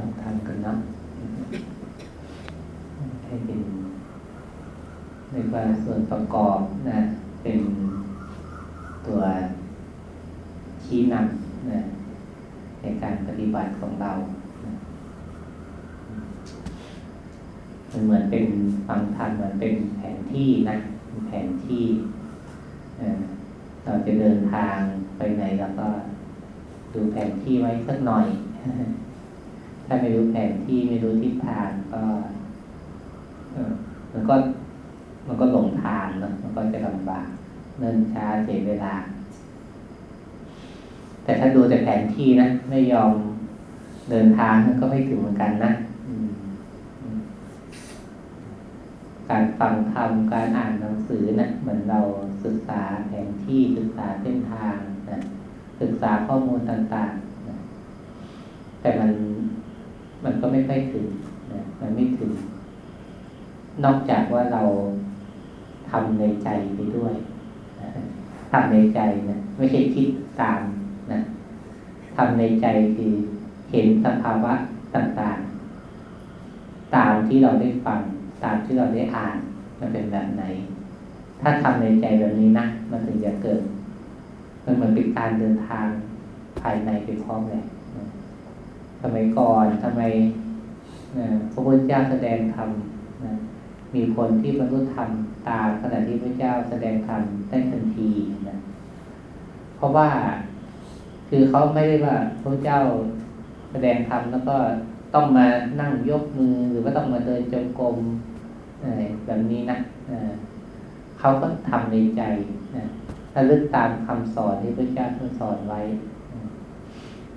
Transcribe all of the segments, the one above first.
ฟังธรรมกันนะให้เป็นในว่าส่วนประกอบนะ เป็นตัวชี้นำนะในการปฏิบัติของเรามันเหมือนเป็นฟังธรรมเหมือนเป็นแผนที่นะแผนที่เราจะเดินทางไปไหนแล้วก็ดูแผนที่ไว้สักหน่อย ถ้าไม่รู้แผนที่ไม่รู้ทิศทางก็มันก็มันก็หลงทางเนาะมันก็จะลำบากเนิ่นช้าเสียเวลา แต่ถ้าดูแต่แผนที่นะไม่ยอมเดินทางก็ไม่ถึงเหมือนกันนะการฟังธรรมการอ่านหนังสือนะเหมือนเราศึกษาแผนที่ศึกษาเส้นทางนะศึกษาข้อมูลต่างๆนะแต่มัน มันก็ไม่ค่อยถึงนะมันไม่ถึง นอกจากว่าเราทำในใจไปด้วยทำในใจนะไม่ใช่คิดตามนะทำในใจคือเห็นสภาวะต่างๆ ตามที่เราได้ฟัง ตามที่เราได้อ่านมันเป็นแบบไหน ถ้าทำในใจแบบนี้นะมันถึงจะเกิดมันเหมือนเป็นการเดินทางภายในไปพร้อมเลย สมัยก่อนทำไมพระพุทธเจ้าแสดงธรรมมีคนที่บรรลุธรรมตามขณะที่พระเจ้าแสดงธรรมได้ทันทีนะเพราะว่าคือเขาไม่ได้ว่าพระเจ้าแสดงธรรมแล้วก็ต้องมานั่งยกมือหรือว่าต้องมาเดินจงกรมแบบนี้นะเขาก็ทำในใจนะถ้าลึกตามคำสอนที่พระเจ้าท่านสอนไว้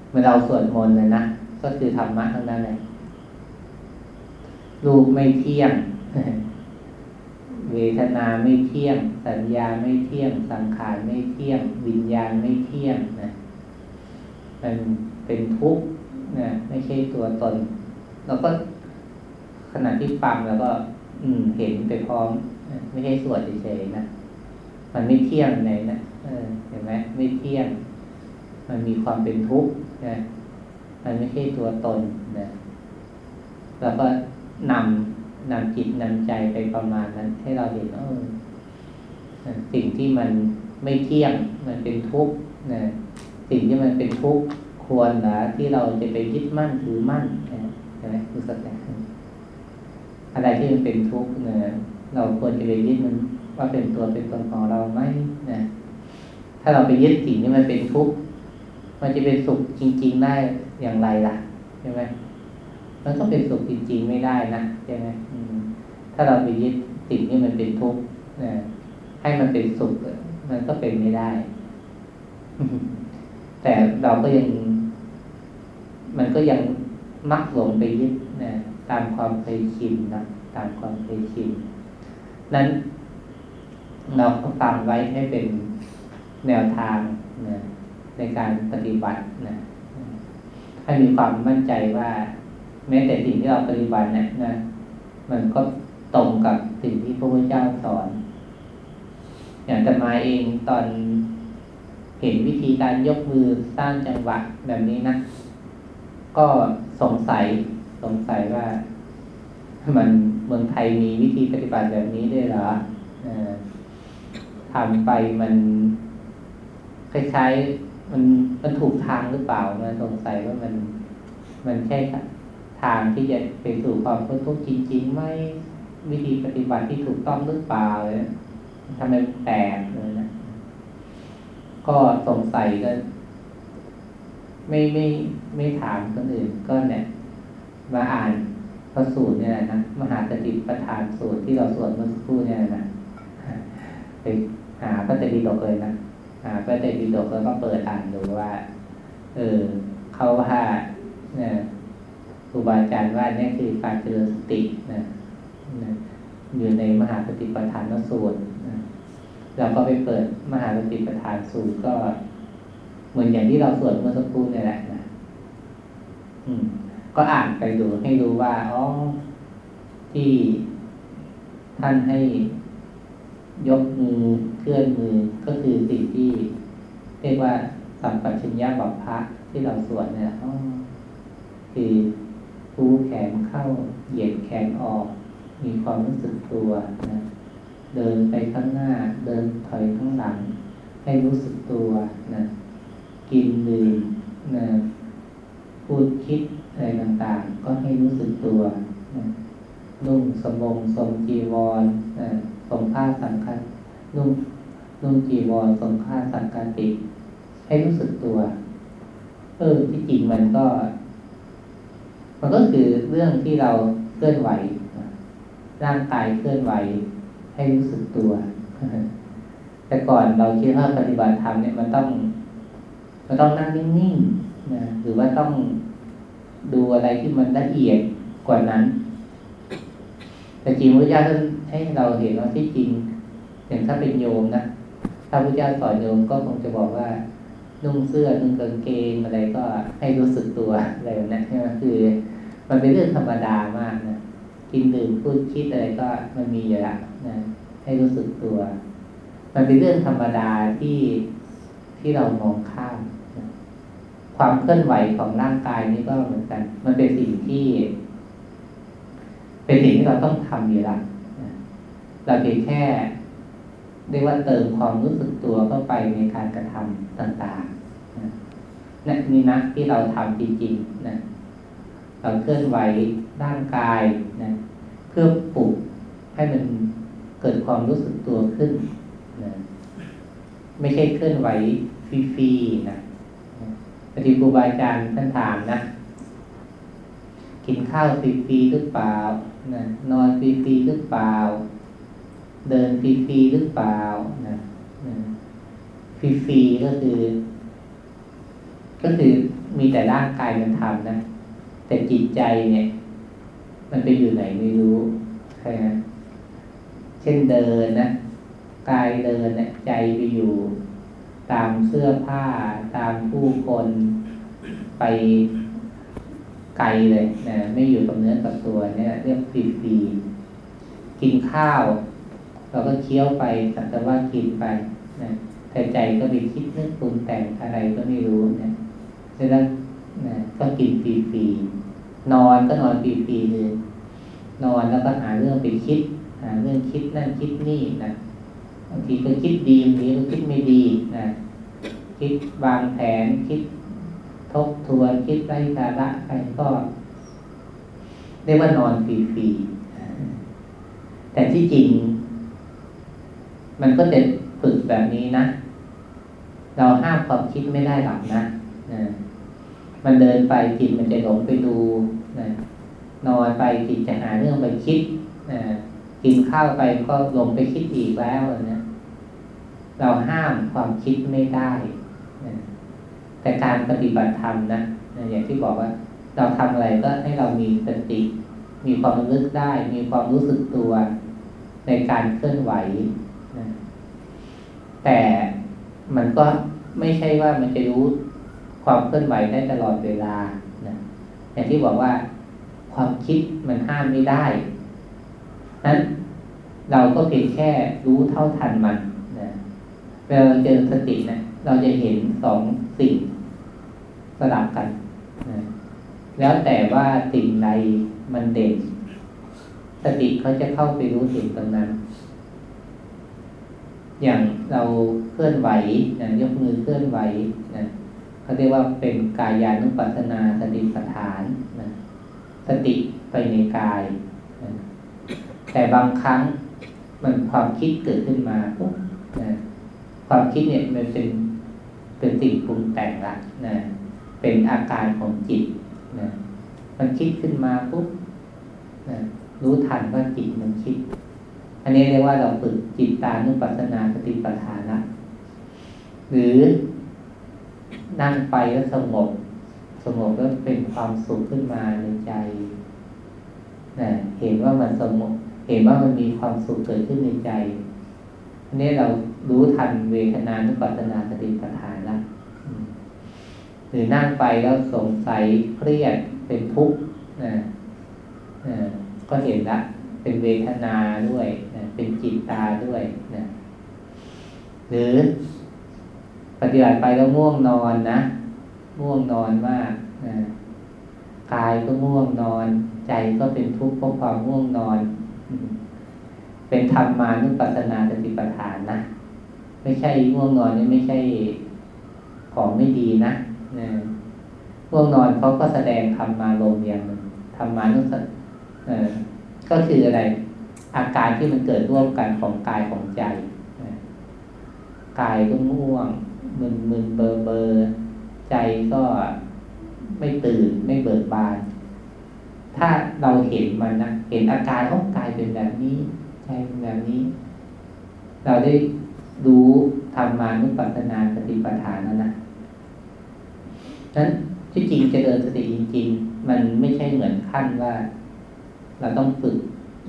เมื่อเราสวดมนต์เลยนะ ก็คือธรรมะทั้งนั้นเลยรูปไม่เที่ยง เวทนาไม่เที่ยง สัญญาไม่เที่ยง สังขารไม่เที่ยง วิญญาณไม่เที่ยงนะมันเป็นทุกข์นะไม่ใช่ตัวตนเราก็ขณะที่ฟังแล้วก็ อืมเห็นไปพร้อม ไม่ใช่สวดเฉยๆนะมันไม่เที่ยงไหนนะเห็นไหมไม่เที่ยง มันมีความเป็นทุกข์นะ มันไม่ใช่ตัวตนนะแล้วก็นำนำจิตนำใจไปประมาณนั้น ให้เราเห็นเออสิ่งที่มันไม่เที่ยงมันเป็นทุกข์นะสิ่งที่มันเป็นทุกข์ควรหรือที่เราจะไปยึดมั่นถือมั่นใช่ไหมคือสัจจะอะไรที่มันเป็นทุกข์เนี่ยเราควรจะไปยึดมันว่าเป็นตัวเป็นตนของเราไหมนะถ้าเราไปยึดสิ่งที่มันเป็นทุกข์มันจะเป็นสุขจริง ๆ ได้ อย่างไรล่ะใช่ไหมมันก็เป็นสุขจริงๆไม่ได้นะใช่ไหมถ้าเราไปยึดสิ่งที่มันเป็นทุกข์ให้มันเป็นสุขมันก็เป็นไม่ได้ แต่เราก็ยัง มันก็ยังมักหลงไปยึดนะตามความเคยชินนะตามความเคยชินนั้นเราก็ฟังไว้ให้เป็นแนวทางนะในการปฏิบัตินะ ให้มีความมั่นใจว่า แม้แต่สิ่งที่เราปฏิบัติเนี่ยนะ มันก็ตรงกับสิ่งที่พระพุทธเจ้าสอน อย่างจะมาเองตอนเห็นวิธีการยกมือสร้างจังหวะแบบนี้นะ ก็สงสัยสงสัยว่า มันเมืองไทยมีวิธีปฏิบัติแบบนี้ด้วยเหรอทำไปมันคล้ายๆ มันมันถูกทางหรือเปล่ามันสงสัยว่ามันมันใช่ทางที่จะไปสู่ความพ้นทุกข์จริงๆไหมวิธีปฏิบัติที่ถูกต้องหรือเปล่าเลยทำไมแปลกเลยนะก็สงสัยก็ไม่ไม่ไม่ถามคนอื่นก็เนี่ย มาอ่านพระสูตรเนี่ยนะมหาสติปัฏฐานสูตรที่เราสวดเมื่อสักครู่เนี่ยนะไปหาพระเตปิฎกเลยนะ พระเตปิฎกแล้วก็เปิดอ่านดูว่า เออเขาว่าเนี่ยครูบาอาจารย์ว่านี่คือการเจริญสตินะอยู่ในมหาสติปัฏฐานสูตรนะเราก็ไปเปิดมหาสติปัฏฐานสูตรก็ เหมือนอย่างที่เราสวดเมื่อสักครู่นี่แหละนะอืม ก็อ่านไปดูให้รู้ว่าอ๋อที่ท่านให้ยกมือ เคลื่อนมือก็คือสิ่งที่เรียกว่าสัมปชัญญะบัพพะที่เราสวดเนี่ยอ๋อคือฟูแขนเข้าเหยียดแขนออก มีความรู้สึกตัวนะเดินไปข้างหน้า เดินถอยข้างหลัง ให้รู้สึกตัวนะกินดื่มนะพูดคิดอะไรต่างๆ ก็ให้รู้สึกตัวนะนุ่งสมงสมจีวรนะสมผ้าสังฆ นุ่งนุ่งจีวรสมผ้าสังฆติให้รู้สึกตัว เออที่จริงมันก็ มันก็คือเรื่องที่เราเคลื่อนไหว ร่างกายเคลื่อนไหว ให้รู้สึกตัว แต่ก่อนเราคิดว่าปฏิบัติธรรมเนี่ยมันต้องมันต้องนั่งนิ่งๆนะหรือว่าต้องดูอะไรที่มันละเอียดกว่านั้น แต่จริงพระเจ้าท่านให้เราเห็นว่าที่จริง อย่างถ้าเป็นโยมนะถ้าพระเจ้าสอนโยมก็คงจะบอกว่า นุ่งเสื้อนุ่งกางเกงอะไรก็ให้รู้สึกตัวอะไรแบบนี้ใช่ไหมคือ มันเป็นเรื่องธรรมดามากนะกินดื่มพูดคิดอะไรก็มันมีอยู่ล้วนะให้รู้สึกตัว มันเป็นเรื่องธรรมดาที่ที่เรามองข้ามนะความเคลื่อนไหวของร่างกายนี่ก็เหมือนกัน มันเป็นสิ่งที่ เป็นสิ่งที่เราต้องทำอยู่แล้วนะเราเพียงแค่ เรียกว่าเติมความรู้สึกตัวเข้าไปในการกระทำต่างๆนะนี่นะที่เราทำจริงๆนะเราเคลื่อนไหวร่างกายนะเพื่อปลุกให้มันเกิดความรู้สึกตัวขึ้นนะไม่ใช่เคลื่อนไหวฟรีๆนะปฏิบูบาอาจารย์ท่านถามนะ กินข้าวฟรีๆหรือเปล่านะนอนฟรีๆหรือเปล่า เดินฟรีๆหรือเปล่านะฟรีๆก็คือ ก็คือมีแต่ร่างกายมันทำนะ แต่จิตใจเนี่ย มันไปอยู่ไหนไม่รู้ใช่ไหมเช่นเดินนะกายเดินเนี่ยใจไปอยู่ ตามเสื้อผ้า ตามผู้คนไปไกลเลยนะไม่อยู่กับเนื้อกับตัวเนี่ย เรียกฟรีๆกินข้าว เราก็เคี้ยวไปสักแต่ว่ากินไปนะแต่ใจก็ไปคิดนึกปรุงแต่งอะไรก็ไม่รู้นะแล้วนะก็กินฟรีๆนอนก็นอนฟรีๆเลยนอนแล้วก็หาเรื่องไปคิด หาเรื่องคิดนั่นคิดนี่นะบางทีก็คิดดีบางทีก็คิดไม่ดีนะคิดวางแผนคิดทบทวนคิดไร้สาระไปก็เรียกว่านอนฟรีๆแต่ที่จริง มันก็จะฝึกแบบนี้นะ เราห้ามความคิดไม่ได้หรอกนะนะ มันเดินไปจิตมันจะหลงไปดูนะนอนไปจิตจะหาเรื่องไปคิดนะกินข้าวไปก็หลงไปคิดอีกแล้วนะเราห้ามความคิดไม่ได้นะแต่การปฏิบัติธรรมนะนะอย่างที่บอกว่า เราทำอะไรก็ให้เรามีสติ มีความรู้สึกได้ มีความรู้สึกตัวในการเคลื่อนไหว แต่มันก็ไม่ใช่ว่ามันจะรู้ความเคลื่อนไหวได้ตลอดเวลานะอย่างที่บอกว่าความคิดมันห้ามไม่ได้นั้นเราก็เพียงแค่รู้เท่าทันมันนะเวลาเราเจอสตินะเราจะเห็นสองสิ่งสลับกันนะแล้วแต่ว่าสิ่งใดมันเด่น สติเขาจะเข้าไปรู้เห็นตรงนั้น อย่างเราเคลื่อนไหวนะยกมือเคลื่อนไหวนะเขาเรียกว่าเป็นกายานุปัสสนาสติปัฏฐานนะสติไปในกายนะแต่บางครั้งมันความคิดเกิดขึ้นมาปุ๊บนะความคิดเนี่ยมันเป็นเป็นสิ่งปรุงแต่งละนะเป็นอาการของจิตนะมันคิดขึ้นมาปุ๊บนะรู้ทันว่าจิตมันคิด อันนี้เรียกว่าเราฝึกจิตตานุปัสสนาสติปัฏฐานะหรือนั่งไปแล้วสงบ สงบแล้วเป็นความสุขขึ้นมาในใจนะเห็นว่ามันสงบ เห็นว่ามันมีความสุขเกิดขึ้นในใจอันนี้เรารู้ทันเวทนานุปัสสนาสติปัฏฐานละหรือนั่งไปแล้วสงสัยเครียดเป็นทุกข์นะก็เห็นละ เป็นเวทนาด้วยนะเป็นจิตตาด้วยนะหรือปฏิบัติไปแล้วง่วงนอนนะง่วงนอนมากนะกายก็ง่วงนอน ใจก็เป็นทุกข์เพราะความง่วงนอน เป็นธรรมานุปัสสนาสติปัฏฐานนะไม่ใช่ง่วงนอนนี่ไม่ใช่ของไม่ดีนะนะง่วงนอนเขาก็แสดงธรรมาลมอย่างหนึ่งธรรมานุสเออ ก็คืออะไร อาการที่มันเกิดร่วมกันของกายของใจกายก็ง่วงมึนมึนเบอร์เบอร์ใจก็ไม่ตื่นไม่เบิกบาน ถ้าเราเห็นมันนะเห็นอาการของกายเป็นแบบนี้ใจเป็นแบบนี้ เราได้รู้ธรรมานุปัสสนาสติปัฏฐานแล้วนะนั้นที่จริงจะเดินสติจริง ๆ มันไม่ใช่เหมือนขั้นว่า เราต้องฝึก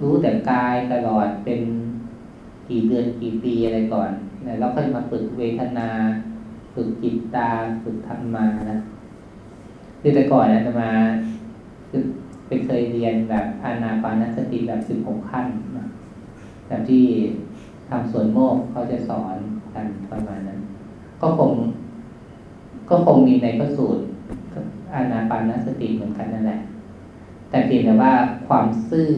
รู้แต่กายตลอดเป็นกี่เดือนกี่ปีอะไรก่อนแล้วค่อยมาฝึกเวทนา ฝึกจิตตา ฝึกธรรมานะคือแต่ก่อนนะจะมาคือไปเคยเรียนแบบอานาปานสติแบบสิบหกขั้นนะแบบที่ทำสวนโมกเขาจะสอนกันประมาณนั้น ก็คง ก็คงมีในพระสูตรอานาปานสติเหมือนกันนั่นแหละ แต่เพียงแต่ว่าความซื่อ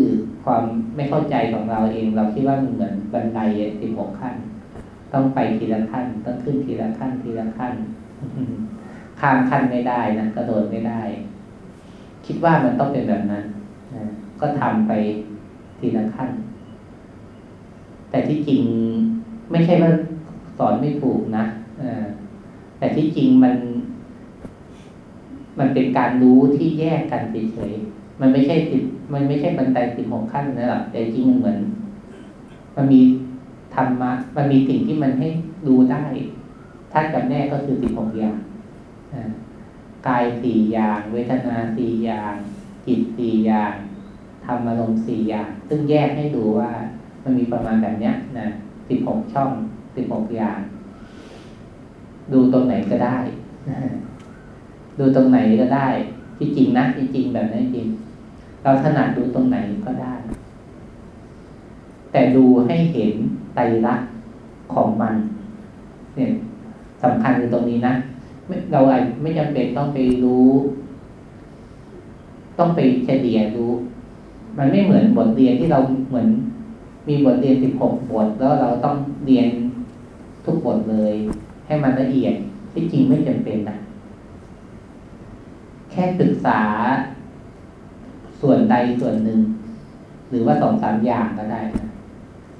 ความไม่เข้าใจของเราเอง เราคิดว่ามันเหมือนบันไดสิบหกขั้น ต้องไปทีละขั้น ต้องขึ้นทีละขั้นทีละขั้นข้ามขั้นไม่ได้นะกระโดดไม่ได้ คิดว่ามันต้องเป็นแบบนั้นนะก็ทำไปทีละขั้น แต่ที่จริงไม่ใช่ว่าสอนไม่ถูกนะแต่ที่จริงมัน มันเป็นการรู้ที่แยกกันเฉย มันไม่ใช่ติด มันไม่ใช่บันไดสิบหกขั้นนะหรอกแต่จริงมันเหมือน มันมีธรรมะ มันมีสิ่งที่มันให้ดูได้ถ้าจำแน่ก็คือสิบหกอย่างกายสี่อย่าง เวทนาสี่อย่าง จิตสี่อย่างธรรมอารมณ์สี่อย่าง ซึ่งแยกให้ดูว่า มันมีประมาณแบบเนี้ยนะสิบหกช่องสิบหกอย่าง ดูตรงไหนก็ได้ ดูตรงไหนก็ได้ ที่จริงนะที่จริงแบบนั้นจริง เราถนัดดูตรงไหนก็ได้ แต่ดูให้เห็นไตรลักษณ์ของมัน เนี่ยสำคัญคือตรงนี้นะเราอาจไม่จำเป็นต้องไปรู้ ต้องไปเฉลี่ยรู้ มันไม่เหมือนบทเรียนที่เราเหมือน มีบทเรียนสิบหกบท แล้วเราต้องเรียนทุกบทเลย ให้มันละเอียดที่จริงไม่จำเป็นนะแค่ศึกษา ส่วนใดส่วนหนึ่ง หรือว่าสองสามอย่างก็ได้นะ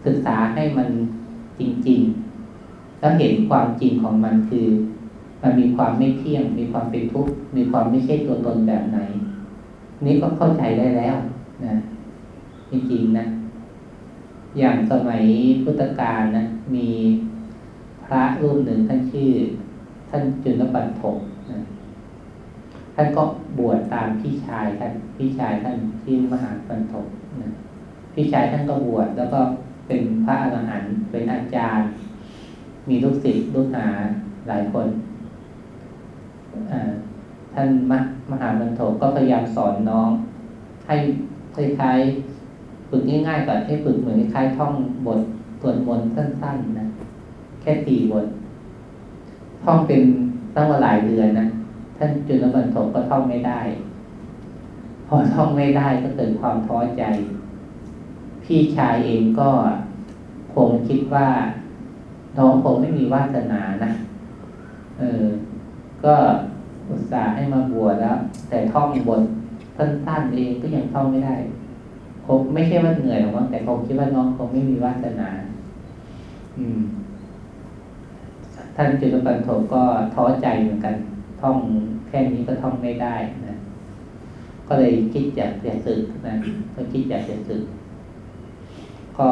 ศึกษาให้มันจริง ๆ แล้วเห็นความจริงของมันคือ มันมีความไม่เที่ยง มีความเป็นทุกข์มีความไม่ใช่ตัวตนแบบไหน นี้ก็เข้าใจได้แล้วนะจริงๆนะ อย่างสมัยพุทธกาลนะมีพระรูปหนึ่งท่านชื่อ ท่านจุลปันถก ท่านก็บวชตามพี่ชายท่านพี่ชายท่านที่มหาปันถกนะพี่ชายท่านก็บวชแล้วก็เป็นพระอรหันต์เป็นอาจารย์ มีลูกศิษย์ลูกหาหลายคนท่านมมหาบรรทกก็พยายามสอนน้อง ให้คล้ายๆฝึกง่ายๆก่อนให้ฝึกเหมือนคล้ายท่องบทสวดมนต์สั้น ๆนะแค่สี่บทท่องเป็นตั้งมาหลายเดือนนะ ท่านจุลบรรทกก็ท่องไม่ได้ พอท่องไม่ได้ก็เกิดความท้อใจ พี่ชายเองก็คงคิดว่าน้องคงไม่มีวาสนานะเออ ก็อุตส่าห์ให้มาบวชแล้ว แต่ท่องบทสั้นๆเองก็ยังท่องไม่ได้คงไม่ใช่ว่าเหนื่อยหรอกมั้งแต่คงคิดว่าน้องคงไม่มีวาสนา อืม ท่านจุลปันโทก็ท้อใจเหมือนกัน ท่องแค่นี้ก็ท่องไม่ได้นะก็เลยคิดอยากจะสึกนะก็คิดอยากจะสึก ก็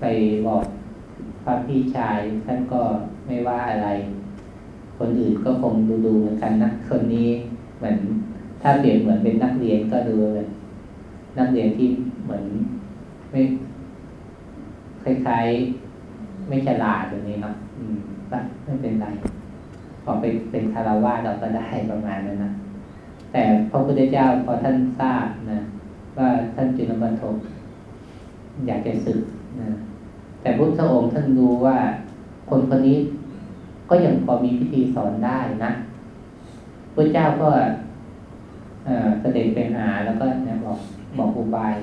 ไปบอกพระพี่ชายท่านก็ไม่ว่าอะไร คนอื่นก็คงดูดูเหมือนกันนะคนนี้เหมือนถ้าเปลี่ยนเหมือนเป็นนักเรียนก็ดูเลยนักเรียนที่เหมือนไม่คล้ายๆไม่ฉลาดแบบนี้เนาะอืมไม่เป็นไร อไปเป็นคารวะเราก็ได้ประมาณนั้นนะแต่พระพุทธเจ้าพอท่านทราบนะว่าท่านจุลบรรทกอยากจะศึกนะแต่พุทธองค์ท่านรู้ว่าคนคนนี้ก็ยังพอมีพิธีสอนได้นะพระเจ้าก็เสด็จไปหาแล้วก็บอกบอกอุบาย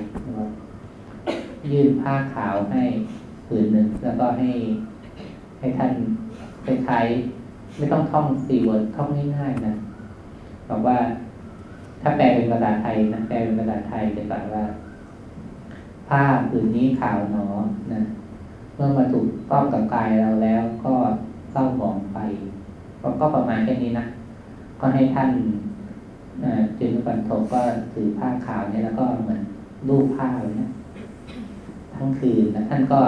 ยื่นผ้าขาวให้ผืนหนึ่งแล้วก็ให้ให้ท่านคล้าย ไม่ต้องท่องสี่บทท่องง่ายๆนะบอกว่า ถ้าแปลเป็นภาษาไทยนะแปลเป็นภาษาไทยจะบอกว่า ผ้าผืนนี้ขาวหนอนะเมื่อมาถูกต้องกับกายเราแล้ว ก็เศร้าหมองไปก็ประมาณแค่นี้นะก็ให้ท่านจึงปันโทก็ถือผ้าขาวเนี่ยแล้วก็เหมือนรูปผ้าเนี่ยทั้งคืนนะท่านก็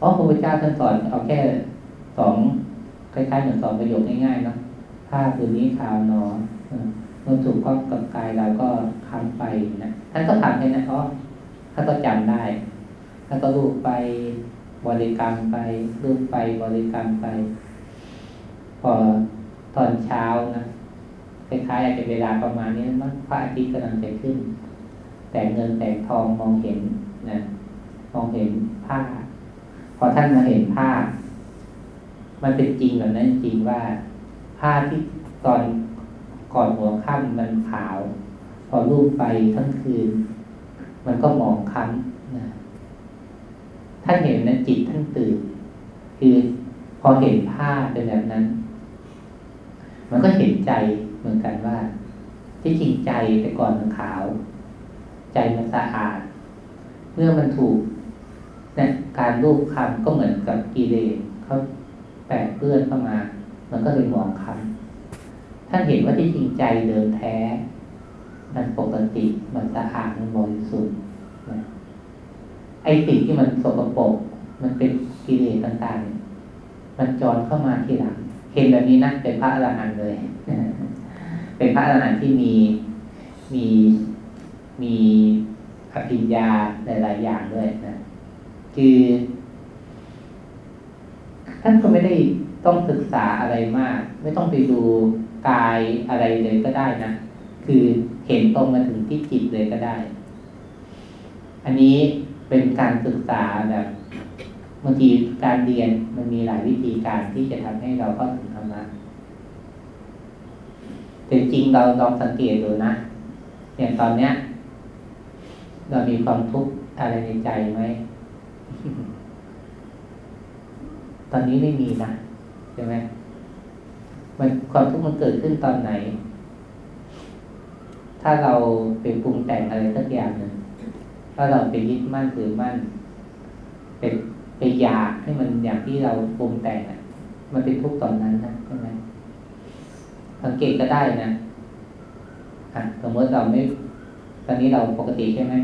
อ๋อพระพุทธเจ้าท่านสอนเอาแค่สอง คล้ายๆเหมือนสองประโยคง่ายๆเนาะผ้าคืนนี้ขาวนอนเมื่อถูกข้อกับกายเราก็คำไปนะท่านก็ทำให้นะเพราะท่านก็จำได้ท่านก็รูปไปบริกรรมไปรูปไปบริกรรมไป พอตอนเช้านะคล้ายๆอาจจะเวลาประมาณนี้มั้งพระอาทิตย์กำลังจะขึ้น แต่เงินแต่ทองมองเห็นนะมองเห็นผ้าพอท่านมาเห็นผ้า มันเป็นจริงแบบนั้นจริงว่าผ้าที่ตอนก่อนหัวค่ำมันขาว พอรูปไปทั้งคืน มันก็หมองค้ำนะท่านเห็นนั้นจิตท่านตื่น คือพอเห็นผ้าเป็นแบบนั้น มันก็เห็นใจเหมือนกันว่า ที่จริงใจแต่ก่อนมันขาว ใจมันสะอาด เมื่อมันถูกเนี่ยการรูปคำก็เหมือนกับกิเลสเขา แปดเปื้อนเข้ามา มันก็เลยมองคำท่านเห็นว่าที่จริงใจเดิมแท้ มันปกติมันสะอาดมันบริสุทธิ์ไอสิ่งที่มันสกปรกมันเป็นกิเลสต่างๆ มันจรเข้ามาทีหลัง เห็นแบบนี้นะเป็นพระอรหันต์เลย เป็นพระอรหันต์ที่มีมีมีอภิญญาหลายๆอย่างด้วยนะ คือ ท่านก็ไม่ได้ต้องศึกษาอะไรมาก ไม่ต้องไปดูกายอะไรเลยก็ได้นะ คือเห็นตรงมาถึงที่จิตเลยก็ได้ อันนี้เป็นการศึกษาแบบบางทีการเรียนมันมีหลายวิธีการที่จะทำให้เราเข้าถึงธรรมะแต่จริงเราลองสังเกตดูนะอย่างตอนเนี้ย เรามีความทุกข์อะไรในใจไหม ตอนนี้ไม่มีนะใช่ไหมมันความทุกข์มันเกิดขึ้นตอนไหน ถ้าเราไปปรุงแต่งอะไรสักอย่างหนึ่งถ้าเราไปยึดมั่นถือมั่นเป็นไปอยากให้มันอย่างที่เราปรุงแต่งอะ มันเป็นทุกข์ตอนนั้นนะใช่ไหมสังเกตก็ได้นะอะสมมติเราไม่ ตอนนี้เราปกติใช่ไหม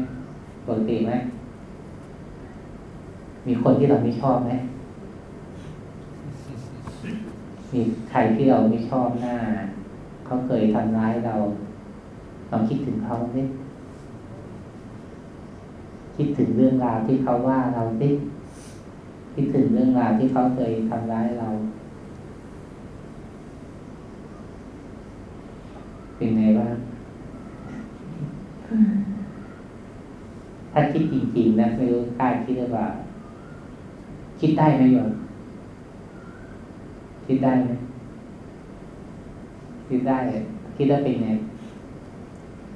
ปกติไหมมีคนที่เราไม่ชอบไหม มีใครที่เราไม่ชอบหน้า เขาเคยทำร้ายเราลองคิดถึงเขาสิคิดถึงเรื่องราวที่เขาว่าเราสิคิดถึงเรื่องราวที่เขาเคยทำร้ายเรา เป็นไงบ้างถ้าคิดจริงๆนะไม่รู้กล้าคิดหรือเปล่าคิดได้ไหมโยม คิดได้ไหมคิดได้ คิดได้เป็นไง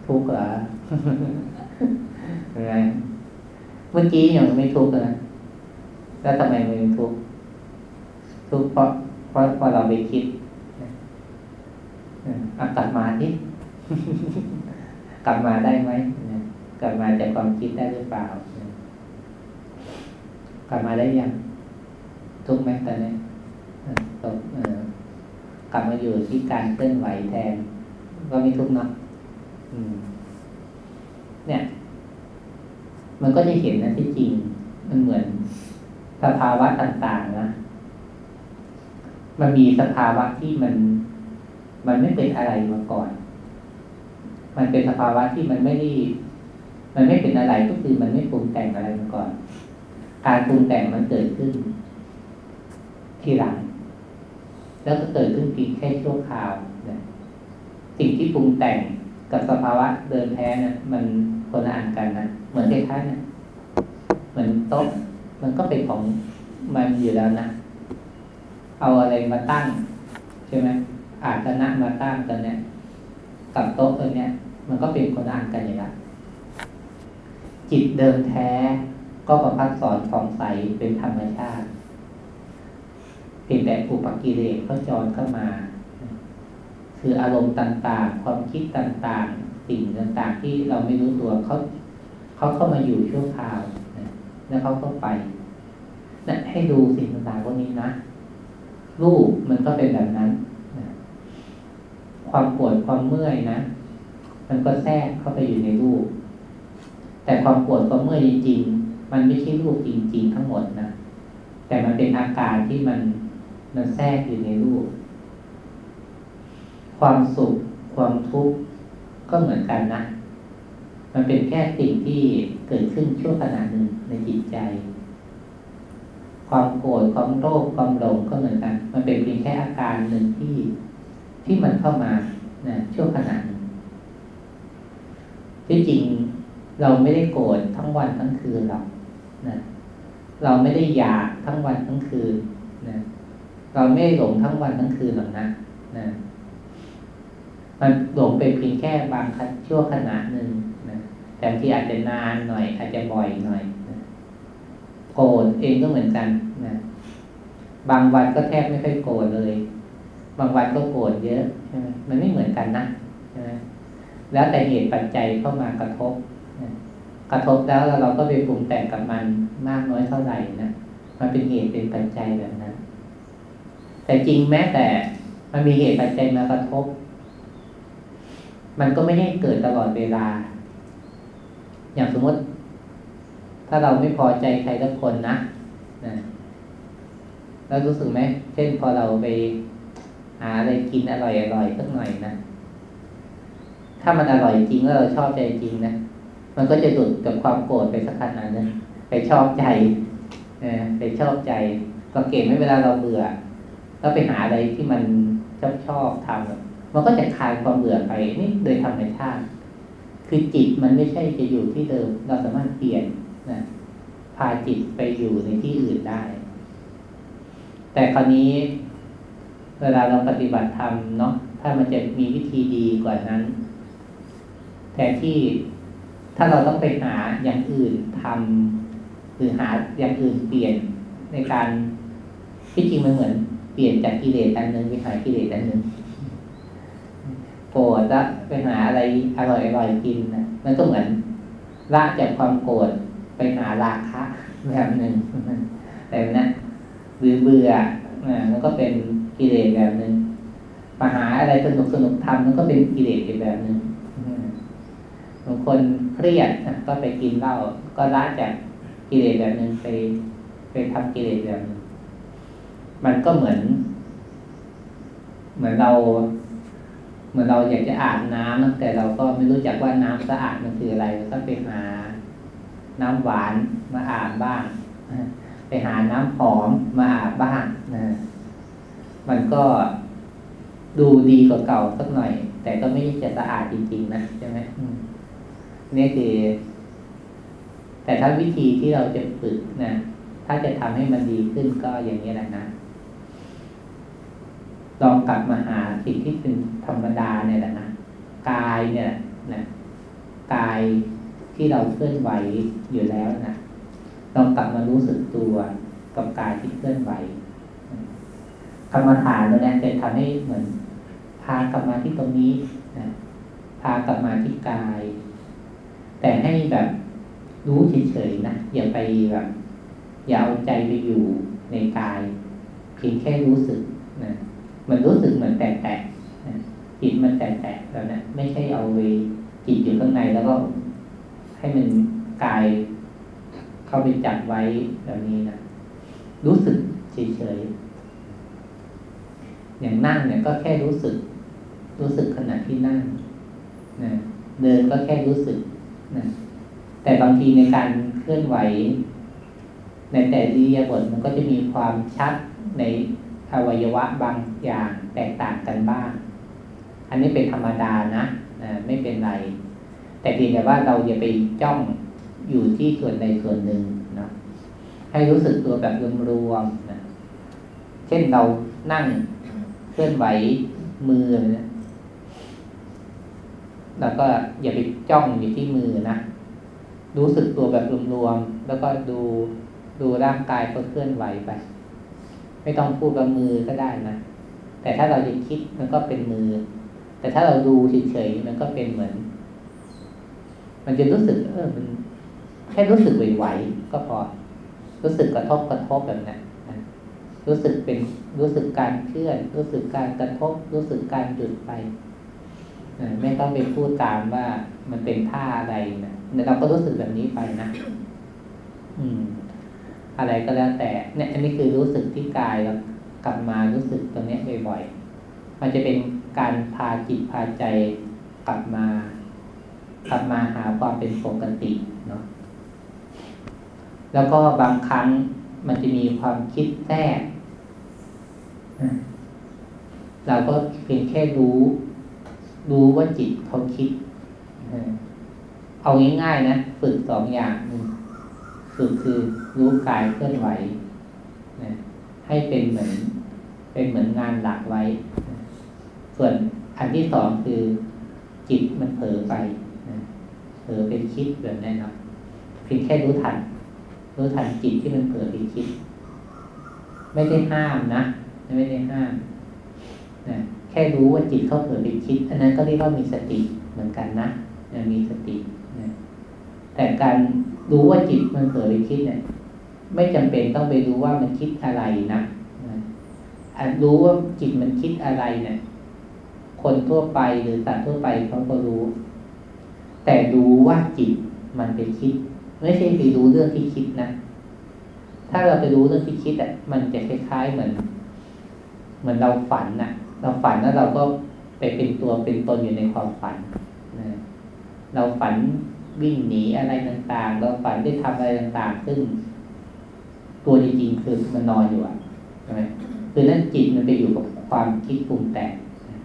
ทุกข์เหรอไรเมื่อกี้ยังไม่ทุกข์นะแล้วทำไมมันทุกข์ทุกข์เพราะเพราะพอเราไปคิดอากลับมาที่กลับมาได้ไหมกลับมาจากความคิดได้หรือเปล่ากลับมาได้ยัง ทุกข์ไหมตอนนี้ กลับมาอยู่ที่การเคลื่อนไหวแทน ก็ไม่ทุกเนาะเนี่ย มันก็จะเห็นนะที่จริง มันเหมือนสภาวะต่างๆนะ มันมีสภาวะที่มัน มันไม่เป็นอะไรมาก่อน มันเป็นสภาวะที่มันไม่ได้มันไม่เป็นอะไรก็คือมันไม่ปรุงแต่งอะไรมาก่อน การปรุงแต่งมันเกิดขึ้น ทีหลัง แล้วก็เกิดขึ้นเพียงแค่ชั่วคราวนะสิ่งที่ปรุงแต่งกับสภาวะเดินแท้นะมันคนละอันกันนะเหมือนคล้ายๆนะเหมือนโต๊ะมันก็เป็นของมันอยู่แล้วนะเอาอะไรมาตั้ง ใช่ไหมอาจจะนะมาตั้งกันเนี่ย กับโต๊ะตัวเนี้ยมันก็เป็นคนละอันกันอย่างนั้นจิตเดิมแท้ก็ประพัดสอนของใสเป็นธรรมชาติ เพียงแต่อุปกิเลสเขาจรเข้ามา คืออารมณ์ต่างๆ ความคิดต่างๆ สิ่งต่างๆ ที่เราไม่รู้ตัวเขาเขาเข้ามาอยู่ชั่วคราวนะแล้วเขาก็ไปนะให้ดูสิ่งต่างๆพวกนี้นะรูปมันก็เป็นแบบนั้นนะความปวดความเมื่อยนะ มันก็แทรกเข้าไปอยู่ในรูป แต่ความปวดความเมื่อยจริง ๆ มันไม่ใช่รูปจริง ๆ ทั้งหมดนะ แต่มันเป็นอาการที่มัน มันแทรกอยู่ในรูป ความสุข ความทุกข์ก็เหมือนกันนะ มันเป็นแค่สิ่งที่เกิดขึ้นชั่วขณะหนึ่งในจิตใจ ความโกรธ ความโลภ ความหลงก็เหมือนกัน มันเป็นเพียงแค่อาการหนึ่งที่ที่มันเข้ามานะชั่วขณะหนึ่งที่จริงเราไม่ได้โกรธทั้งวันทั้งคืนหรอกนะ เราไม่ได้อยากทั้งวันทั้งคืนนะ เราไม่หลงทั้งวันทั้งคืนหรอกนะนะ มันหลงไปเพียงแค่บางชั่วขณะหนึ่งนะแต่ที่อาจจะนานหน่อย อาจจะบ่อยหน่อยนะโกรธเองก็เหมือนกันนะบางวันก็แทบไม่ค่อยโกรธเลย บางวันก็โกรธเยอะใช่ไหมมันไม่เหมือนกันนะใช่ไหมแล้วแต่เหตุปัจจัยเข้ามากระทบนะกระทบแล้วเราก็ไปปรุงแต่งกับมันมากน้อยเท่าไหร่นะมันเป็นเหตุเป็นปัจจัยแบบนั้น แต่จริงแม้แต่มันมีเหตุปัจจัยมากระทบ มันก็ไม่ได้เกิดตลอดเวลา อย่างสมมติ ถ้าเราไม่พอใจใครสักคนนะนะแล้วรู้สึกไหมเช่นพอเราไปหาอะไรกินอร่อยอร่อยสักหน่อยนะถ้ามันอร่อยจริงแล้วเราชอบใจจริงนะมันก็จะดุดกับความโกรธไปสักขนาดนึงไปชอบใจเอไปชอบใจก็เก่งไม่เวลาเราเบื่อ แล้วไปหาอะไรที่มันชอบชอบทำมันก็จะคลายความเบื่อไปนี่โดยธรรมชาติ คือจิตมันไม่ใช่จะอยู่ที่เดิม เราสามารถเปลี่ยนนะพาจิตไปอยู่ในที่อื่นได้ แต่คราวนี้เวลาเราปฏิบัติธรรมเนาะถ้ามันจะมีวิธีดีกว่านั้น แต่ที่ถ้าเราต้องไปหาอย่างอื่นทำหรือหาอย่างอื่นเปลี่ยนในการที่จริงมันเหมือน ปลี่ยนจากกิเลสอันหนึ่งไปหากิเลสอันหนึ่งโกรธล้วไปหาอะไรอร่อยอร่อยกินนะมันก็เหมือนละจากความโกรธไปหาราคะแบบหนึ่งแต่นะหรือเบื่ออ่ามันก็เป็นกิเลสแบบหนึ่งมาหาอะไรสนุกสนุกทำมันก็เป็นกิเลสอีกแบบหนึ่งบางคนเครียดก็ไปกินเหล้าก็ละจากกิเลสแบบหนึ่งไปไปทำกิเลสแบบหนึ่ง มันก็เหมือน เหมือนเรา เหมือนเราอยากจะอาบน้ำนะแต่เราก็ไม่รู้จักว่าน้ำสะอาดมันคืออะไรก็ไปหา น้ำหวานมาอาบบ้างไปหาน้ำหอมมาอาบบ้างนะมันก็ดูดีกว่าเก่าสักหน่อย แต่ก็ไม่จะสะอาดจริงๆนะใช่ไหมนี่คือแต่ถ้าวิธีที่เราจะฝึกนะถ้าจะทำให้มันดีขึ้นก็อย่างนี้แหละนะ ลองกลับมาหาสิ่งที่เป็นธรรมดาเนี่ยแหละนะกายเนี่ยนะกายที่เราเคลื่อนไหวอยู่แล้วนะลองกลับมารู้สึกตัวกับกายที่เคลื่อนไหวกรรมฐานเนี่ยจะทำให้เหมือน พากลับมาที่ตรงนี้นะพากลับมาที่กาย แต่ให้แบบรู้เฉยๆนะอย่าไปแบบอย่าเอาใจไปอยู่ในกาย เพียงแค่รู้สึก มันรู้สึกเหมือนแตะๆจิตมันแตะๆแล้วนะไม่ใช่เอาไปจิตอยู่ข้างในแล้วก็ให้มันกายเข้าไปจับไว้แบบนี้นะรู้สึกเฉยๆอย่างนั่งเนี่ยก็แค่รู้สึก รู้สึกขณะที่นั่งนะเดินก็แค่รู้สึกนะแต่บางทีในการเคลื่อนไหว ในแต่ดียบทมันก็จะมีความชัดใน อวัยวะบางอย่างแตกต่างกันบ้าง อันนี้เป็นธรรมดานะนะไม่เป็นไร แต่เพียงแต่ว่าเราอย่าไปจ้องอยู่ที่ส่วนใดส่วนหนึ่งนะให้รู้สึกตัวแบบรวมๆนะเช่นเรานั่งเคลื่อนไหวมือนะแล้วก็อย่าไปจ้องอยู่ที่มือนะรู้สึกตัวแบบรวมๆแล้วก็ดูดูร่างกายเขาเคลื่อนไหวไป ไม่ต้องพูดกับมือก็ได้นะ แต่ถ้าเราจะคิดมันก็เป็นมือ แต่ถ้าเราดูเฉยๆมันก็เป็นเหมือน มันจะรู้สึก เออ มัน แค่รู้สึกไหวๆก็พอ รู้สึกกระทบกระทบแบบนั้นรู้สึกเป็นรู้สึกการเคลื่อน รู้สึกการกระทบ รู้สึกการหยุดไปไม่ต้องไปพูดตามว่ามันเป็นท่าอะไรนะเราก็รู้สึกแบบนี้ไปนะ อืม อะไรก็แล้วแต่ เนี่ยอันนี้คือรู้สึกที่กายแล้วกลับมารู้สึกตรงนี้บ่อยๆ มันจะเป็นการพาจิตพาใจกลับมา กลับมาหาความเป็นปกติเนาะแล้วก็บางครั้งมันจะมีความคิดแทรกเราก็เพียงแค่รู้ รู้ว่าจิตเขาคิด เอาง่ายๆนะ ฝึกสองอย่างหนึ่ง ฝึกคือรู้กายเคลื่อนไหวนะให้เป็นเหมือนเป็นเหมือนงานหลักไว้ ส่วนอันที่สองคือจิตมันเผลอไปเผลอเป็นคิดแบบนั้นนะเพียงแค่รู้ทัน รู้ทันจิตที่มันเผลอไปคิด ไม่ได้ห้ามนะไม่ได้ห้ามนะแค่รู้ว่าจิตเขาเผลอไปคิด อันนั้นก็เรียกว่ามีสติเหมือนกันนะมีสตินะแต่การ รู้ว่าจิตมันเผลอไปคิดเนี่ย ไม่จำเป็นต้องไปรู้ว่ามันคิดอะไรนะรู้ว่าจิตมันคิดอะไรเนี่ย คนทั่วไปหรือสัตว์ทั่วไปเขาก็รู้ แต่รู้ว่าจิตมันไปคิด ไม่ใช่ไปรู้เรื่องที่คิดนะถ้าเราไปรู้เรื่องที่คิดอะมันจะคล้ายๆเหมือน เหมือนเราฝันน่ะ เราฝันแล้วเราก็ไปเป็นตัวเป็นตนอยู่ในความฝันนะเราฝัน วิ่งหนีอะไรต่างๆ เราฝันได้ทำอะไรต่างๆ ซึ่งตัวจริงๆคือมันนอนอยู่อะใช่ไหมคือนั่นจิตมันไปอยู่กับความคิดปรุงแต่ง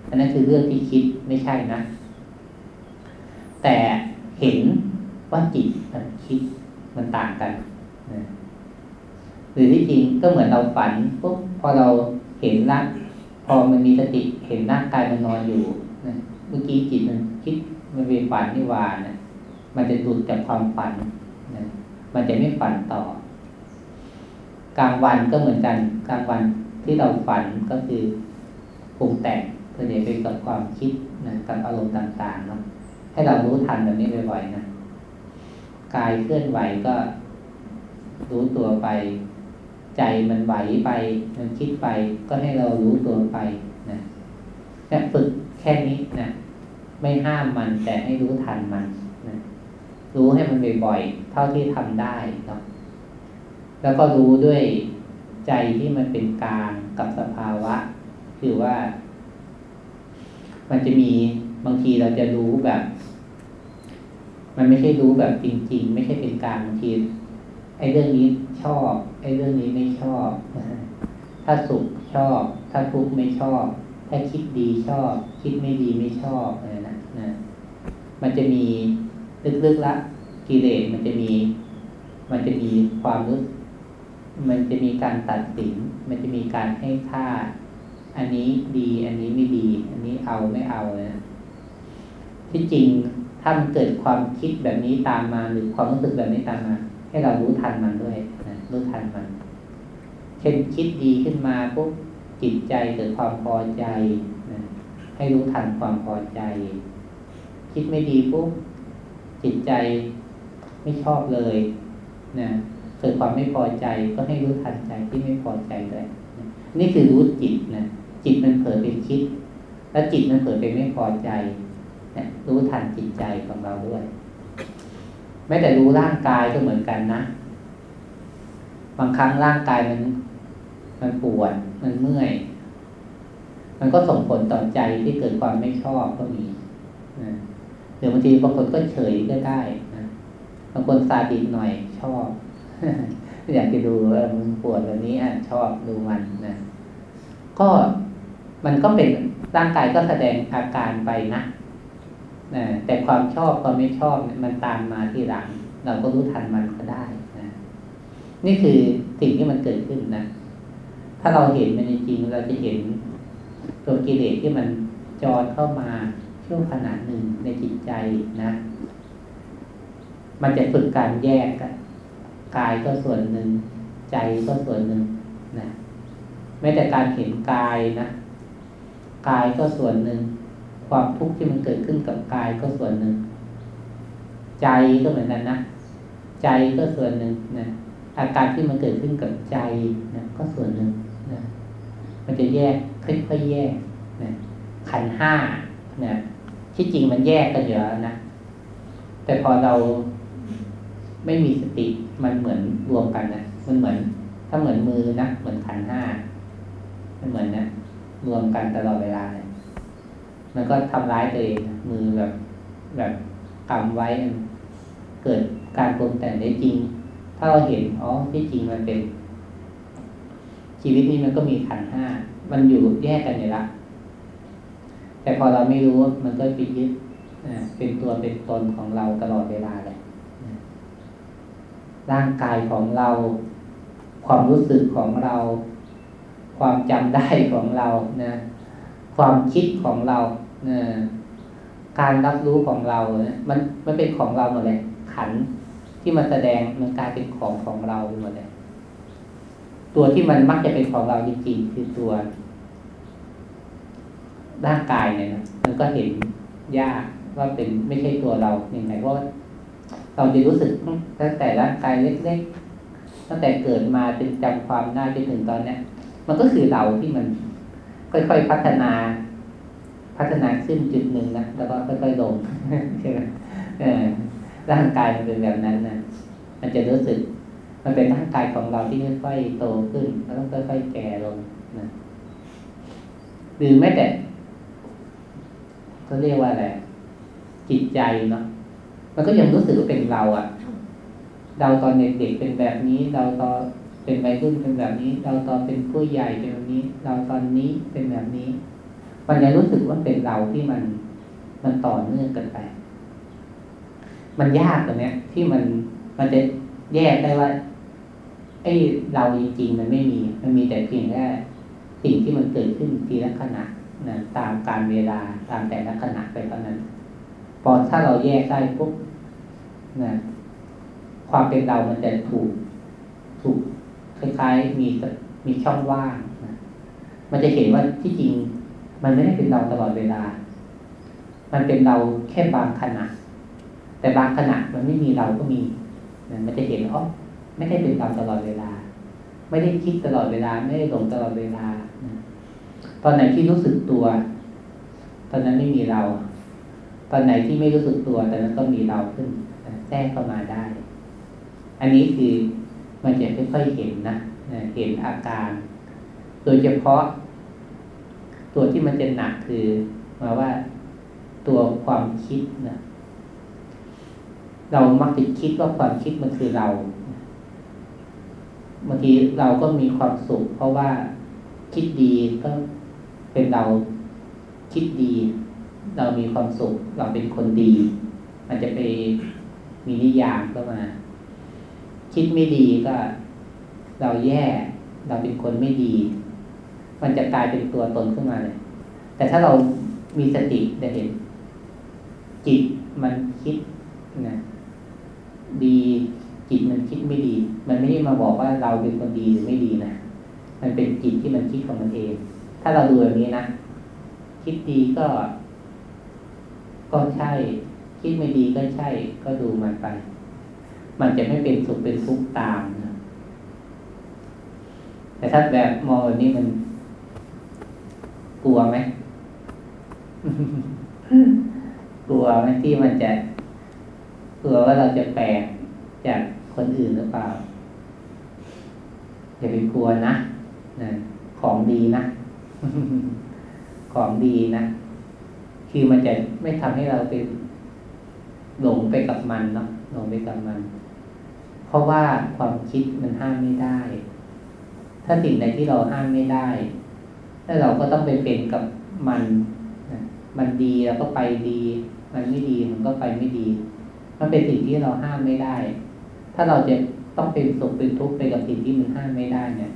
อันนั้นคือเรื่องที่คิดไม่ใช่นะ แต่เห็นว่าจิตมันคิดมันต่างกันหรือที่จริงก็เหมือนเราฝันปุ๊บพอเราเห็นร่งพอมันมีสติเห็นร่างกายมันนอนอยู่นะเมื่อกี้จิตมันคิดมันเป็นฝันนิวานะ มันจะหลุดจากความฝันนะมันจะไม่ฝันต่อ กลางวันก็เหมือนกัน กลางวันที่เราฝันก็คือปรุงแต่งเพื่อไปกับความคิดนะกับอารมณ์ต่างๆเนาะให้เรารู้ทันแบบนี้บ่อยๆนะกายเคลื่อนไหวก็รู้ตัวไป ใจมันไหวไป มันคิดไป ก็ให้เรารู้ตัวไปนะแค่ฝึกแค่นี้นะไม่ห้ามมันแต่ให้รู้ทันมัน รู้ให้มันบ่อยๆเท่าที่ทำได้เนาะแล้วก็รู้ด้วยใจที่มันเป็นกลางกับสภาวะ คือว่า มันจะมีบางทีเราจะรู้แบบ มันไม่ใช่รู้แบบจริง ๆ ไม่ใช่เป็นกลางบางทีไอ้เรื่องนี้ชอบ ไอ้เรื่องนี้ไม่ชอบ ถ้าสุขชอบ ถ้าทุกข์ไม่ชอบ ถ้าคิดดีชอบ คิดไม่ดีไม่ชอบอะไรนะนะ มันจะมี ลึกๆละกิเลสมันจะมี มันจะมีความรู้มันจะมีการตัดสิน มันจะมีการให้ค่า อันนี้ดีอันนี้ไม่ดี อันนี้เอาไม่เอานะที่จริงถ้ามันเกิดความคิดแบบนี้ตามมา หรือความรู้สึกแบบนี้ตามมา ให้เรารู้ทันมันด้วยนะรู้ทันมัน เช่นคิดดีขึ้นมาปุ๊บจิตใจเกิดความพอใจนะให้รู้ทันความพอใจ คิดไม่ดีปุ๊บ จิตใจไม่ชอบเลยนะเกิดความไม่พอใจก็ให้รู้ทันใจที่ไม่พอใจด้วยนะนี่คือรู้จิตนะจิตมันเผลอไปคิด แล้วจิตมันเผลอไปไม่พอใจนะรู้ทันจิตใจของเราด้วยแม้แต่รู้ร่างกายก็เหมือนกันนะ บางครั้งร่างกายมัน มันปวดมันเมื่อย มันก็ส่งผลต่อใจที่เกิดความไม่ชอบก็มีนะ รือบางทีบางคนก็เฉยก็ได้นะบางคนซาดิสหน่อยชอบอยากจะดูมันปวดแบบนี้อะชอบดูมันนะก็มันก็เป็นร่างกายก็แสดงอาการไปนะนะแต่ความชอบความไม่ชอบมันตามมาทีหลัง เราก็รู้ทันมันก็ได้นะนี่คือสิ่งที่มันเกิดขึ้นนะถ้าเราเห็นมันจริงเราจะเห็นตัวกิเลสที่มันจรเข้ามา ช่วงขนาดหนึ่งในจิตใจนะ มันจะฝึกการแยกกันกายก็ส่วนหนึ่ง ใจก็ส่วนหนึ่งนะแม้แต่การเห็นกายนะกายก็ส่วนหนึ่ง ความทุกข์ที่มันเกิดขึ้นกับกายก็ส่วนหนึ่ง ใจก็เหมือนกันนะใจก็ส่วนหนึ่งนะอาการที่มันเกิดขึ้นกับใจนะก็ส่วนหนึ่งนะมันจะแยกค่อยๆแยกนะขันห้านะ ที่จริงมันแยกกันอยู่แล้วนะ แต่พอเราไม่มีสติมันเหมือนรวมกันนะมันเหมือน ถ้าเหมือนมือนะเหมือนขันห้ามันเหมือนนะรวมกันตลอดเวลาเลยมันก็ทำร้ายตัวเองมือแบบแบบกำไว้เกิดการปรุงแต่งได้จริง ถ้าเราเห็นอ๋อที่จริงมันเป็น ชีวิตนี้มันก็มีขันห้ามันอยู่แยกกันอยู่ละ แต่พอเราไม่รู้มันก็ไปยึดเป็นตัวเป็นตนของเราตลอดเวลาเลยร่างกายของเรา ความรู้สึกของเรา ความจำได้ของเรานะความคิดของเรานะการรับรู้ของเรานะมันมันเป็นของเราหมดเลยขันที่มันแสดงมันกลายเป็นของของเราหมดเลยตัวที่มันมักจะเป็นของเราจริงๆคือตัว ร่างกายเนี่ยนะมันก็เห็นยากว่าเป็นไม่ใช่ตัวเราอย่างไรเพราะเราจะรู้สึกตั้งแต่ร่างกายเล็กๆตั้งแต่เกิดมาจนจำความได้จนถึงตอนเนี้ยมันก็คือเราที่มันค่อยๆพัฒนา พัฒนาขึ้นจุดหนึ่งนะแล้วก็ค่อยๆลงใช่ไหมร่างกายมันเป็นแบบนั้นนะมันจะรู้สึก มันเป็นร่างกายของเราที่ค่อยๆโตขึ้น แล้วก็ค่อยๆแก่ลงนะหรือแม้แต่ เขาเรียกว่าอะไรจิตใจเนาะมันก็ยังรู้สึกว่าเป็นเราอะ่ะ เราตอนเด็กๆเป็นแบบนี้ เราตอนเป็นวัยรุ่นเป็นแบบนี้ เราตอนเป็นผู้ใหญ่เป็นแบบนี้ เราตอนนี้เป็นแบบนี้ มันยังรู้สึกว่าเป็นเราที่มันมันต่อเนื่องกันไป มันยากตรงเนี้ย ที่มันมันจะแยกได้ว่าไอ้เราจริงๆมันไม่มี มันมีแต่เพียงแค่สิ่งที่มันเกิดขึ้นทีละขณะ นะตามการเวลาตามแต่ละขณะไปเท่านั้น พอถ้าเราแยกได้ปุ๊บนะความเป็นเรามันจะถูกถูกคล้ายๆมีมีช่องว่างนะมันจะเห็นว่าที่จริง มันไม่ได้เป็นเราตลอดเวลา มันเป็นเราแค่บางขณะ แต่บางขณะมันไม่มีเราก็มีนะมันจะเห็นอ๋อไม่ได้เป็นเราตลอดเวลา ไม่ได้คิดตลอดเวลา ไม่ได้หลงตลอดเวลา ตอนไหนที่รู้สึกตัว ตอนนั้นไม่มีเรา ตอนไหนที่ไม่รู้สึกตัวตอนนั้นก็มีเราขึ้นแทรกเข้ามาได้ อันนี้คือมันจะค่อยๆเห็นนะเห็นอาการ โดยเฉพาะ ตัวที่มันจะหนักคือมาว่าตัวความคิดนะเรามักจะคิดว่าความคิดมันคือเราบางทีเราก็มีความสุข เพราะว่าคิดดีก็ เป็นเราคิดดี เรามีความสุข เราเป็นคนดี มันจะไปมีนิยามก็มา คิดไม่ดีก็ เราแย่ เราเป็นคนไม่ดี มันจะกลายเป็นตัวตนขึ้นมาเลย แต่ถ้าเรามีสติจะเห็น จิตมันคิดนะดีจิตมันคิดไม่ดี มันไม่ได้มาบอกว่าเราเป็นคนดีหรือไม่ดีนะ มันเป็นจิตที่มันคิดของมันเอง ถ้าเราดูแบบนี้นะ คิดดีก็ ก็ใช่ คิดไม่ดีก็ใช่ ก็ดูมันไป มันจะไม่เป็นสุขเป็นทุกข์ตามนะแต่ถ้าแบบมองแบบนี้มัน กลัวไหมกลัวไหมที่มันจะกลัวว่าเราจะแปลกจากคนอื่นหรือเปล่าอย่าไปกลัวนะนะของดีนะ ของดีนะคือมันจะไม่ทำให้เราไปหลงไปกับมันเนาะหลงไปกับมัน เพราะว่าความคิดมันห้ามไม่ได้ ถ้าสิ่งใดที่เราห้ามไม่ได้ถ้าเราก็ต้องไปเป็นกับมันมันดีเราก็ไปดี มันไม่ดีมันก็ไปไม่ดี มันเป็นสิ่งที่เราห้ามไม่ได้ ถ้าเราจะต้องเป็นสุขเป็นทุกข์ไปกับสิ่งที่มันห้ามไม่ได้เนี่ย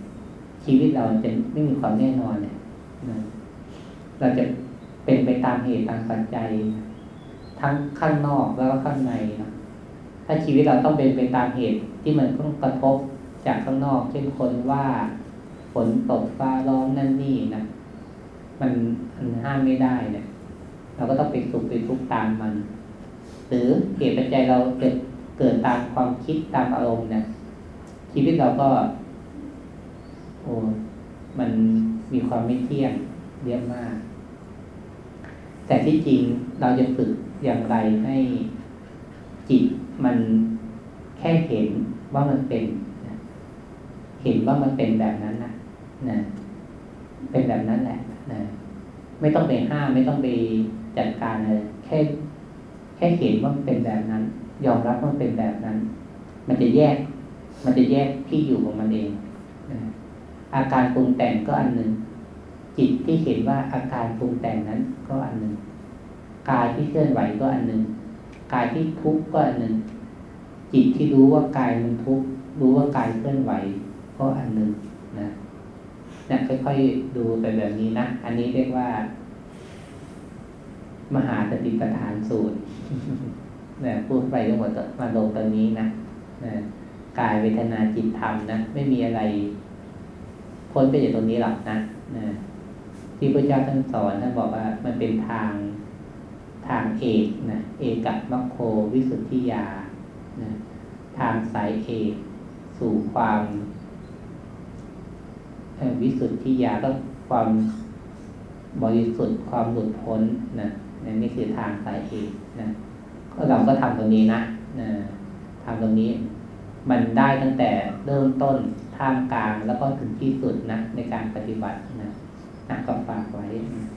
ชีวิตเราจะไม่มีความแน่นอนเนี่ย เราจะเป็นไปตามเหตุตามปัจจัย ทั้งข้างนอกแล้วก็ข้างในนะถ้าชีวิตเราต้องเป็นไปตามเหตุที่มันต้องกระทบจากข้างนอก เช่นคนว่าฝนตกฟ้าร้องนั่นนี่นะมันมันห้ามไม่ได้เนี่ยเราก็ต้องไปสุขไปทุกข์ตามมัน หรือเหตุปัจจัยเราเกิดเกิดตามความคิดตามอารมณ์เนี่ยชีวิตเราก็ โอ้มัน มีความไม่เที่ยงเยอะมาก แต่ที่จริงเราจะฝึกอย่างไรให้จิตมันแค่เห็นว่ามันเป็นเห็นว่ามันเป็นแบบนั้นนะนะเป็นแบบนั้นแหละนะไม่ต้องไปห้ามไม่ต้องไปจัดการเลยแค่แค่เห็นว่ามันเป็นแบบนั้น ยอมรับว่ามันเป็นแบบนั้น มันจะแยก มันจะแยกที่อยู่ของมันเองนะ อาการปรุงแต่งก็อันหนึ่ง จิตที่เห็นว่าอาการปรุงแต่งนั้นก็อันหนึ่งกายที่เคลื่อนไหวก็อันหนึ่งกายที่ทุกข์ก็อันหนึ่งจิตที่รู้ว่ากายมันทุกข์รู้ว่ากายเคลื่อนไหว ก็อันหนึ่งนะเนี่ยค่อยๆดูไปแบบนี้นะอันนี้เรียกว่า มหาสติปัฏฐานสูตรเนี่ยพูดไปทั้งหมดมาลงตรงนี้นะนะกายเวทนาจิตธรรมนะไม่มีอะไร พ้นไปจากตรงนี้หรอกนะนะที่พระเจ้าท่านสอนท่านบอกว่ามันเป็นทางทางเอกนะเอกัมัคโควิสุทธิยานะทางสายเอกสู่ความวิสุทธิยาก็ความบริสุทธิ์ความหลุดพ้นนะนี่คือทางสายเอกนะก็เราก็ทำตรงนี้นะนะทำตรงนี้ มันได้ตั้งแต่เริ่มต้นท่ามกลางแล้วก็ถึงที่สุดนะในการปฏิบัตินะนะก็ฝากไว้นะ